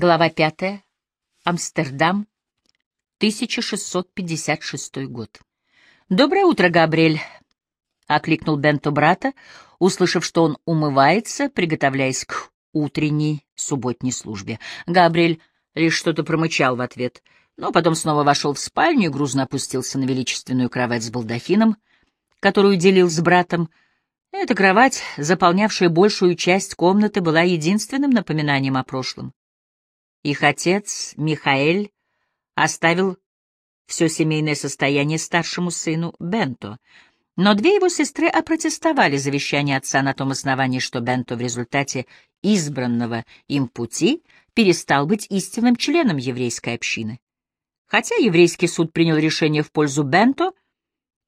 Глава пятая. Амстердам. 1656 год. «Доброе утро, Габриэль!» — окликнул Бенто брата, услышав, что он умывается, приготовляясь к утренней субботней службе. Габриэль лишь что-то промычал в ответ, но потом снова вошел в спальню и грузно опустился на величественную кровать с балдахином, которую делил с братом. Эта кровать, заполнявшая большую часть комнаты, была единственным напоминанием о прошлом. Их отец, Михаэль, оставил все семейное состояние старшему сыну Бенто, но две его сестры опротестовали завещание отца на том основании, что Бенто в результате избранного им пути перестал быть истинным членом еврейской общины. Хотя еврейский суд принял решение в пользу Бенто,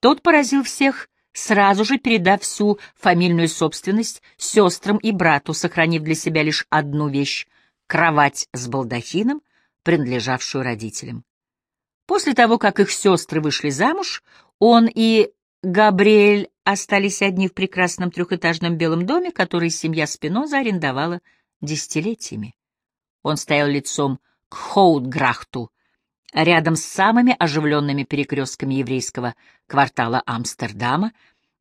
тот поразил всех, сразу же передав всю фамильную собственность сестрам и брату, сохранив для себя лишь одну вещь — кровать с балдахином, принадлежавшую родителям. После того, как их сестры вышли замуж, он и Габриэль остались одни в прекрасном трехэтажном белом доме, который семья Спиноза арендовала десятилетиями. Он стоял лицом к Хоутграхту, рядом с самыми оживленными перекрестками еврейского квартала Амстердама,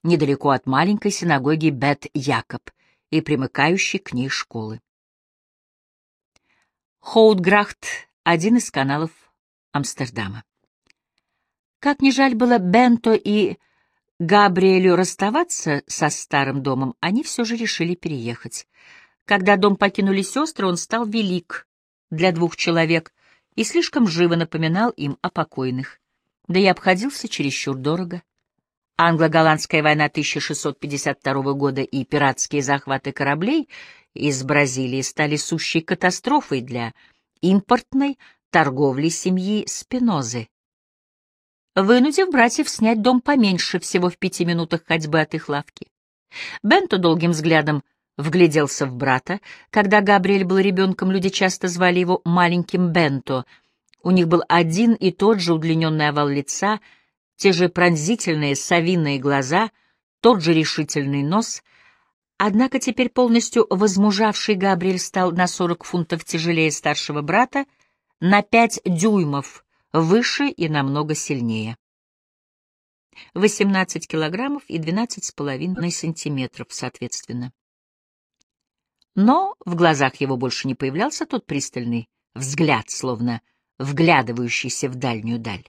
недалеко от маленькой синагоги Бет-Якоб и примыкающей к ней школы. Хоутграхт — один из каналов Амстердама. Как ни жаль было Бенто и Габриэлю расставаться со старым домом, они все же решили переехать. Когда дом покинули сестры, он стал велик для двух человек и слишком живо напоминал им о покойных, да и обходился чересчур дорого. Англо-голландская война 1652 года и пиратские захваты кораблей из Бразилии стали сущей катастрофой для импортной торговли семьи Спинозы, вынудив братьев снять дом поменьше, всего в пяти минутах ходьбы от их лавки. Бенто долгим взглядом вгляделся в брата. Когда Габриэль был ребенком, люди часто звали его «маленьким Бенто». У них был один и тот же удлиненный овал лица, те же пронзительные совиные глаза, тот же решительный нос. Однако теперь полностью возмужавший Габриэль стал на сорок фунтов тяжелее старшего брата, на пять дюймов выше и намного сильнее. 18 килограммов и 12,5 сантиметров, соответственно. Но в глазах его больше не появлялся тот пристальный взгляд, словно вглядывающийся в дальнюю даль.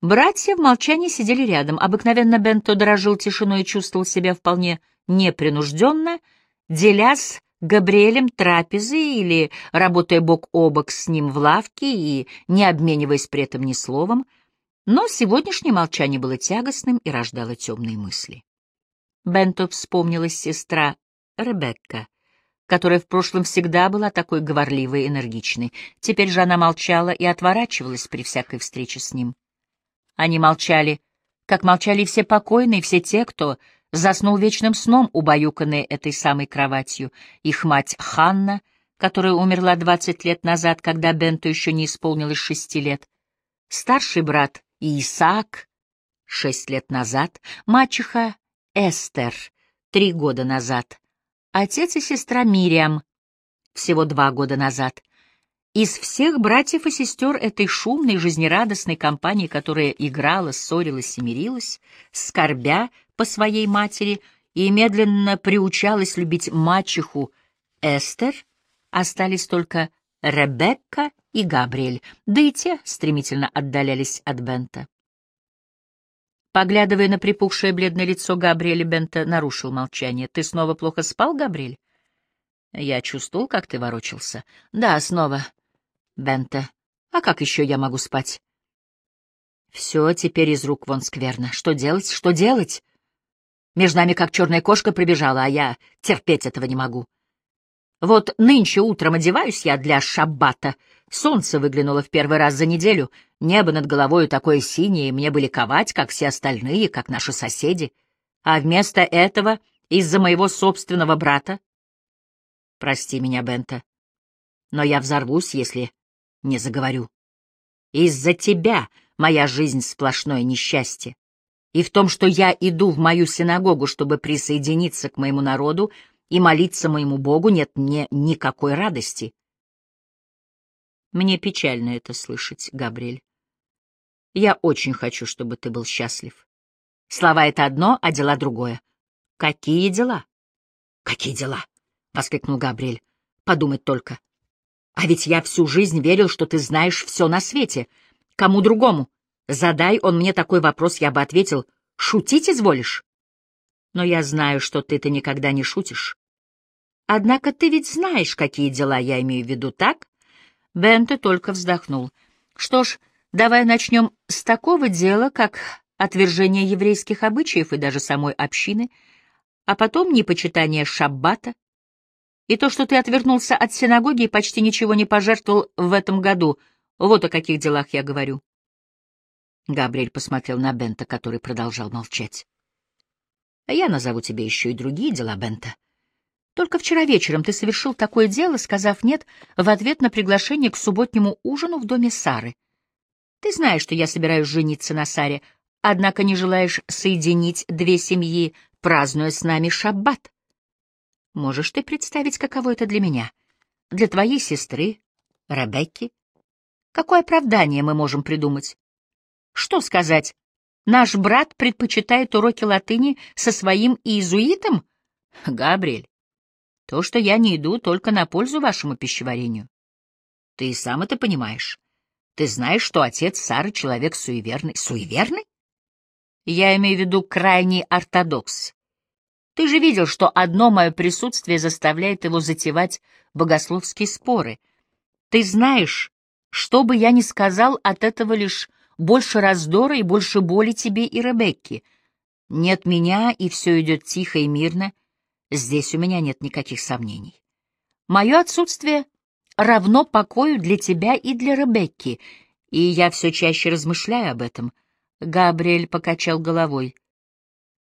Братья в молчании сидели рядом. Обыкновенно Бенто дорожил тишиной и чувствовал себя вполне непринужденно, делясь Габриэлем трапезы или работая бок о бок с ним в лавке и не обмениваясь при этом ни словом, но сегодняшнее молчание было тягостным и рождало темные мысли. Бенто вспомнилась сестра Ребекка, которая в прошлом всегда была такой говорливой и энергичной. Теперь же она молчала и отворачивалась при всякой встрече с ним. Они молчали, как молчали все покойные, все те, кто заснул вечным сном, убаюканный этой самой кроватью. Их мать Ханна, которая умерла двадцать лет назад, когда Бенту еще не исполнилось шести лет. Старший брат Исаак, шесть лет назад. Мачеха Эстер, три года назад. Отец и сестра Мириам, всего два года назад. Из всех братьев и сестер этой шумной, жизнерадостной компании, которая играла, ссорилась и мирилась, скорбя по своей матери и медленно приучалась любить мачеху Эстер, остались только Ребекка и Габриэль, да и те стремительно отдалялись от Бента. Поглядывая на припухшее бледное лицо Габриэля, Бента нарушил молчание. «Ты снова плохо спал, Габриэль?» «Я чувствовал, как ты ворочался». «Да, снова, Бента. А как еще я могу спать?» «Все теперь из рук вон скверно. Что делать? Что делать?» Между нами как черная кошка пробежала, а я терпеть этого не могу. Вот нынче утром одеваюсь я для шаббата. Солнце выглянуло в первый раз за неделю. Небо над головой такое синее, мне бы ликовать, как все остальные, как наши соседи. А вместо этого, из-за моего собственного брата... Прости меня, Бента, но я взорвусь, если не заговорю. Из-за тебя моя жизнь сплошное несчастье и в том, что я иду в мою синагогу, чтобы присоединиться к моему народу и молиться моему Богу, нет мне никакой радости. Мне печально это слышать, Габриэль. Я очень хочу, чтобы ты был счастлив. Слова — это одно, а дела — другое. Какие дела? Какие дела? — воскликнул Габриэль. Подумать только. А ведь я всю жизнь верил, что ты знаешь все на свете. Кому другому? Задай он мне такой вопрос, я бы ответил, шутить изволишь? Но я знаю, что ты-то никогда не шутишь. Однако ты ведь знаешь, какие дела я имею в виду, так? Бенте только вздохнул. Что ж, давай начнем с такого дела, как отвержение еврейских обычаев и даже самой общины, а потом непочитание шаббата, и то, что ты отвернулся от синагоги и почти ничего не пожертвовал в этом году. Вот о каких делах я говорю. Габриэль посмотрел на Бента, который продолжал молчать. А я назову тебе еще и другие дела, Бента. Только вчера вечером ты совершил такое дело, сказав «нет» в ответ на приглашение к субботнему ужину в доме Сары. Ты знаешь, что я собираюсь жениться на Саре, однако не желаешь соединить две семьи, празднуя с нами шаббат. Можешь ты представить, каково это для меня? Для твоей сестры, Ребекки? Какое оправдание мы можем придумать? Что сказать? Наш брат предпочитает уроки латыни со своим иезуитом? Габриэль, то, что я не иду, только на пользу вашему пищеварению. Ты и сам это понимаешь. Ты знаешь, что отец Сары человек суеверный. Суеверный? Я имею в виду крайний ортодокс. Ты же видел, что одно мое присутствие заставляет его затевать богословские споры. Ты знаешь, что бы я ни сказал, от этого лишь больше раздора и больше боли тебе и Ребекке. Нет меня, и все идет тихо и мирно. Здесь у меня нет никаких сомнений. Мое отсутствие равно покою для тебя и для Ребекки, и я все чаще размышляю об этом. Габриэль покачал головой.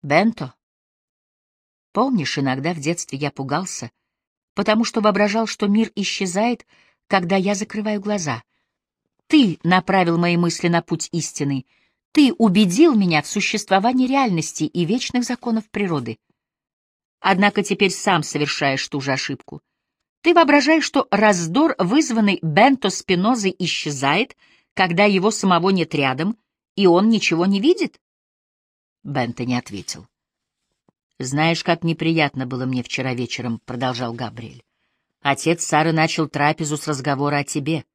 Бенто, Помнишь, иногда в детстве я пугался, потому что воображал, что мир исчезает, когда я закрываю глаза. Ты направил мои мысли на путь истины. Ты убедил меня в существовании реальности и вечных законов природы. Однако теперь сам совершаешь ту же ошибку. Ты воображаешь, что раздор, вызванный Бенто Спинозой, исчезает, когда его самого нет рядом, и он ничего не видит? Бенто не ответил. «Знаешь, как неприятно было мне вчера вечером», — продолжал Габриэль. «Отец Сары начал трапезу с разговора о тебе.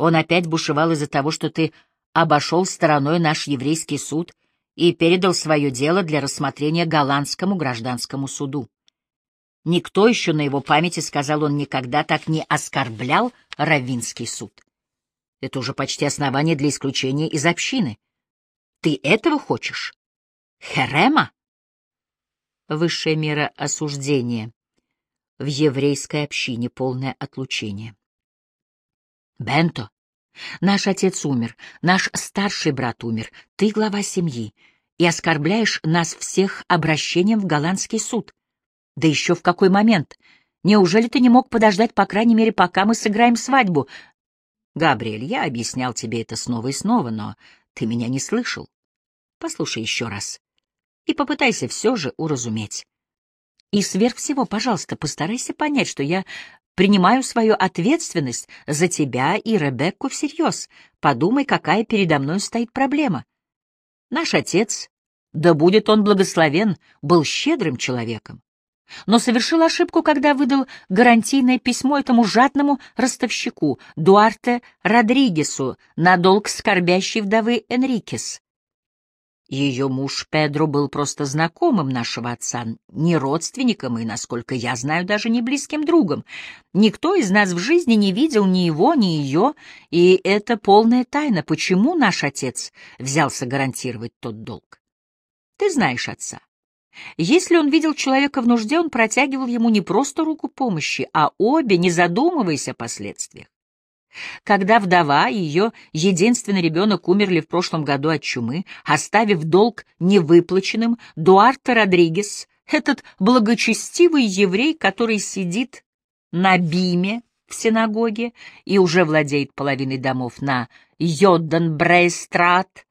Он опять бушевал из-за того, что ты обошел стороной наш еврейский суд и передал свое дело для рассмотрения голландскому гражданскому суду. Никто еще на его памяти, сказал он, никогда так не оскорблял Равинский суд. Это уже почти основание для исключения из общины. Ты этого хочешь? Херема? высшая мера осуждения, в еврейской общине полное отлучение. Бенто, наш отец умер, наш старший брат умер, ты глава семьи, и оскорбляешь нас всех обращением в голландский суд. Да еще в какой момент? Неужели ты не мог подождать, по крайней мере, пока мы сыграем свадьбу? Габриэль, я объяснял тебе это снова и снова, но ты меня не слышал. Послушай еще раз и попытайся все же уразуметь. И сверх всего, пожалуйста, постарайся понять, что я принимаю свою ответственность за тебя и Ребекку всерьез. Подумай, какая передо мной стоит проблема. Наш отец, да будет он благословен, был щедрым человеком, но совершил ошибку, когда выдал гарантийное письмо этому жадному ростовщику, Дуарте Родригесу, на долг скорбящей вдовы Энрикес. Ее муж Педро был просто знакомым нашего отца, не родственником и, насколько я знаю, даже не близким другом. Никто из нас в жизни не видел ни его, ни ее, и это полная тайна, почему наш отец взялся гарантировать тот долг. Ты знаешь отца. Если он видел человека в нужде, он протягивал ему не просто руку помощи, а обе, не задумываясь о последствиях. Когда вдова и ее единственный ребенок умерли в прошлом году от чумы, оставив долг невыплаченным, Дуарте Родригес, этот благочестивый еврей, который сидит на биме в синагоге и уже владеет половиной домов на Йодденбрейстрат,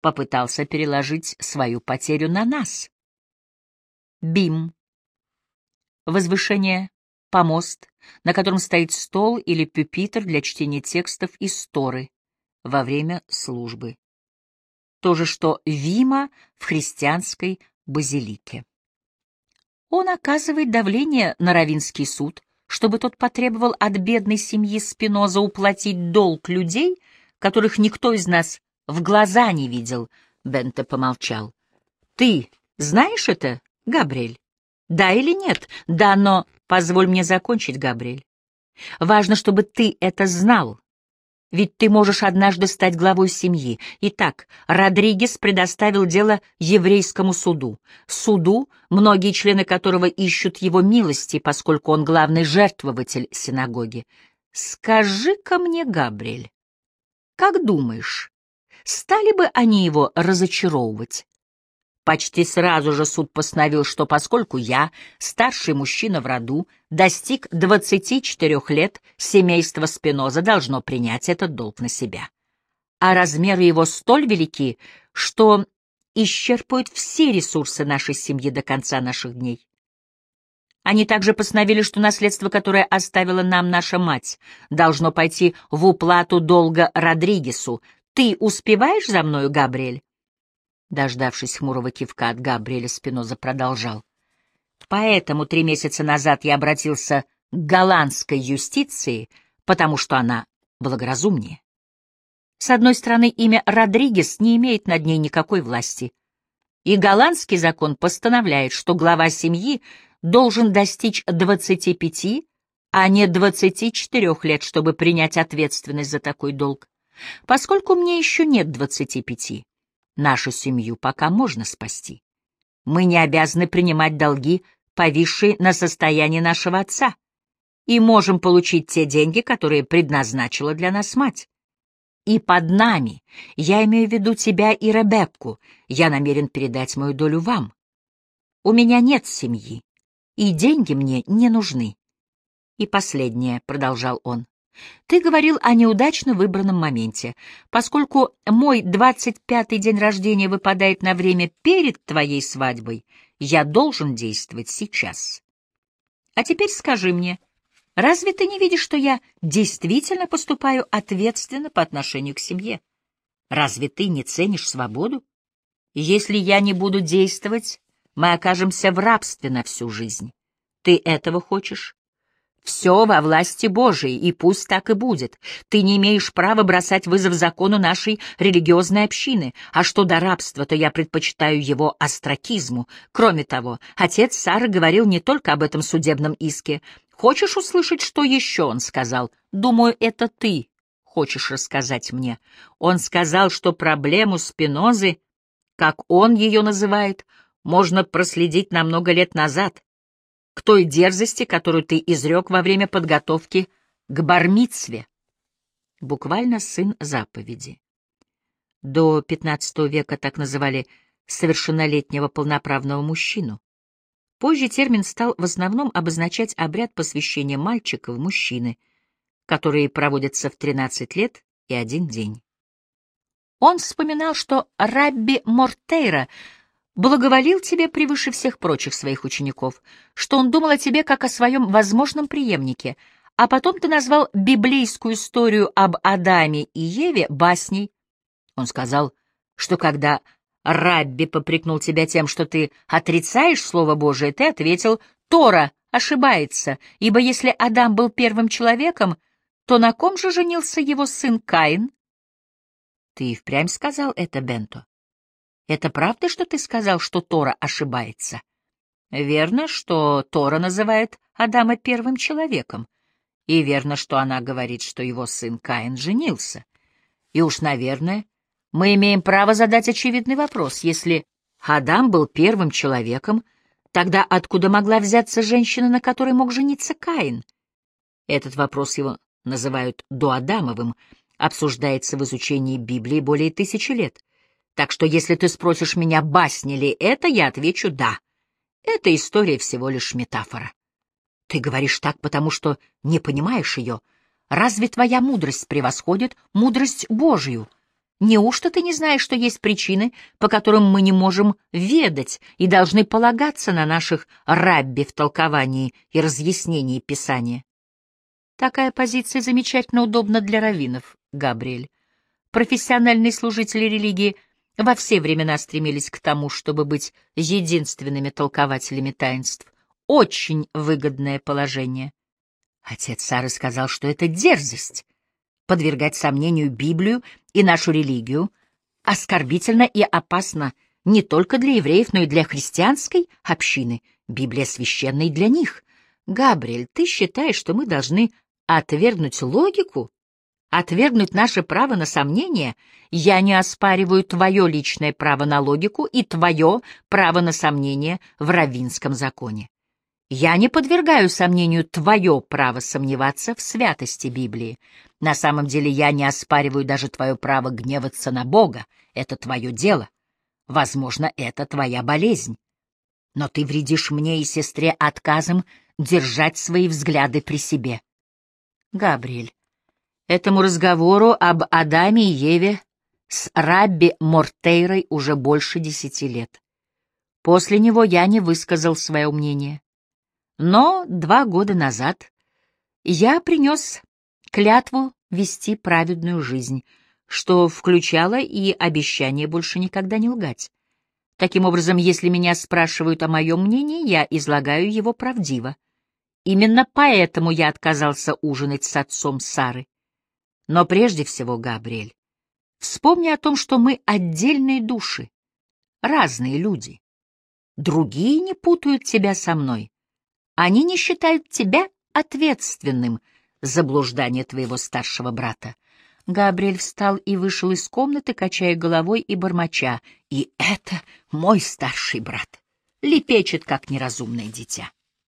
попытался переложить свою потерю на нас. Бим. Возвышение помост, на котором стоит стол или пюпитр для чтения текстов из Торы во время службы. То же, что Вима в христианской базилике. Он оказывает давление на Равинский суд, чтобы тот потребовал от бедной семьи Спиноза уплатить долг людей, которых никто из нас в глаза не видел. Бенте помолчал. Ты знаешь это, Габриэль? Да или нет? Да, но позволь мне закончить, Габриэль. Важно, чтобы ты это знал. Ведь ты можешь однажды стать главой семьи. Итак, Родригес предоставил дело еврейскому суду. Суду, многие члены которого ищут его милости, поскольку он главный жертвователь синагоги. Скажи-ка мне, Габриэль, как думаешь, стали бы они его разочаровывать? Почти сразу же суд постановил, что поскольку я, старший мужчина в роду, достиг 24 лет, семейство Спиноза должно принять этот долг на себя. А размеры его столь велики, что исчерпывают все ресурсы нашей семьи до конца наших дней. Они также постановили, что наследство, которое оставила нам наша мать, должно пойти в уплату долга Родригесу. Ты успеваешь за мною, Габриэль? Дождавшись хмурого кивка от Габриэля, Спиноза продолжал. Поэтому три месяца назад я обратился к голландской юстиции, потому что она благоразумнее. С одной стороны, имя Родригес не имеет над ней никакой власти. И голландский закон постановляет, что глава семьи должен достичь 25, а не 24 лет, чтобы принять ответственность за такой долг. Поскольку мне еще нет 25, Нашу семью пока можно спасти. Мы не обязаны принимать долги, повисшие на состоянии нашего отца, и можем получить те деньги, которые предназначила для нас мать. И под нами, я имею в виду тебя и Ребекку, я намерен передать мою долю вам. У меня нет семьи, и деньги мне не нужны. И последнее, — продолжал он, ты говорил о неудачно выбранном моменте. Поскольку мой двадцать пятый день рождения выпадает на время перед твоей свадьбой, я должен действовать сейчас. А теперь скажи мне, разве ты не видишь, что я действительно поступаю ответственно по отношению к семье? Разве ты не ценишь свободу? Если я не буду действовать, мы окажемся в рабстве на всю жизнь. Ты этого хочешь? Все во власти Божией, и пусть так и будет. Ты не имеешь права бросать вызов закону нашей религиозной общины, а что до рабства, то я предпочитаю его астракизму. Кроме того, отец Сары говорил не только об этом судебном иске. Хочешь услышать, что еще он сказал? Думаю, это ты хочешь рассказать мне. Он сказал, что проблему Спинозы, как он ее называет, можно проследить на много лет назад, к той дерзости, которую ты изрек во время подготовки к бармицве. Буквально сын заповеди. До XV века так называли совершеннолетнего полноправного мужчину. Позже термин стал в основном обозначать обряд посвящения мальчика в мужчины, которые проводятся в 13 лет и один день. Он вспоминал, что Рабби Мортейра — благоволил тебе превыше всех прочих своих учеников, что он думал о тебе как о своем возможном преемнике, а потом ты назвал библейскую историю об Адаме и Еве басней. Он сказал, что когда Рабби попрекнул тебя тем, что ты отрицаешь Слово Божие, ты ответил, Тора ошибается, ибо если Адам был первым человеком, то на ком же женился его сын Каин? Ты и впрямь сказал это, Бенто? Это правда, что ты сказал, что Тора ошибается? Верно, что Тора называет Адама первым человеком. И верно, что она говорит, что его сын Каин женился. И уж, наверное, мы имеем право задать очевидный вопрос. Если Адам был первым человеком, тогда откуда могла взяться женщина, на которой мог жениться Каин? Этот вопрос его называют доадамовым, обсуждается в изучении Библии более тысячи лет. Так что если ты спросишь меня, басни ли это, я отвечу «да». Эта история всего лишь метафора. Ты говоришь так, потому что не понимаешь ее. Разве твоя мудрость превосходит мудрость Божию? Неужто ты не знаешь, что есть причины, по которым мы не можем ведать и должны полагаться на наших рабби в толковании и разъяснении Писания? Такая позиция замечательно удобна для раввинов, Габриэль. Профессиональные служители религии во все времена стремились к тому, чтобы быть единственными толкователями таинств. Очень выгодное положение. Отец Сары сказал, что это дерзость — подвергать сомнению Библию и нашу религию, оскорбительно и опасно не только для евреев, но и для христианской общины. Библия священна и для них. Габриэль, ты считаешь, что мы должны отвергнуть логику? Отвергнуть наше право на сомнение? Я не оспариваю твое личное право на логику и твое право на сомнение в равинском законе. Я не подвергаю сомнению твое право сомневаться в святости Библии. На самом деле я не оспариваю даже твое право гневаться на Бога. Это твое дело. Возможно, это твоя болезнь. Но ты вредишь мне и сестре отказом держать свои взгляды при себе. Габриэль, этому разговору об Адаме и Еве с Рабби Мортейрой уже больше десяти лет. После него я не высказал свое мнение. Но два года назад я принес клятву вести праведную жизнь, что включало и обещание больше никогда не лгать. Таким образом, если меня спрашивают о моем мнении, я излагаю его правдиво. Именно поэтому я отказался ужинать с отцом Сары. Но прежде всего, Габриэль, вспомни о том, что мы отдельные души, разные люди. Другие не путают тебя со мной. Они не считают тебя ответственным за блуждание твоего старшего брата. Габриэль встал и вышел из комнаты, качая головой и бормоча. «И это мой старший брат!» Лепечет, как неразумное дитя.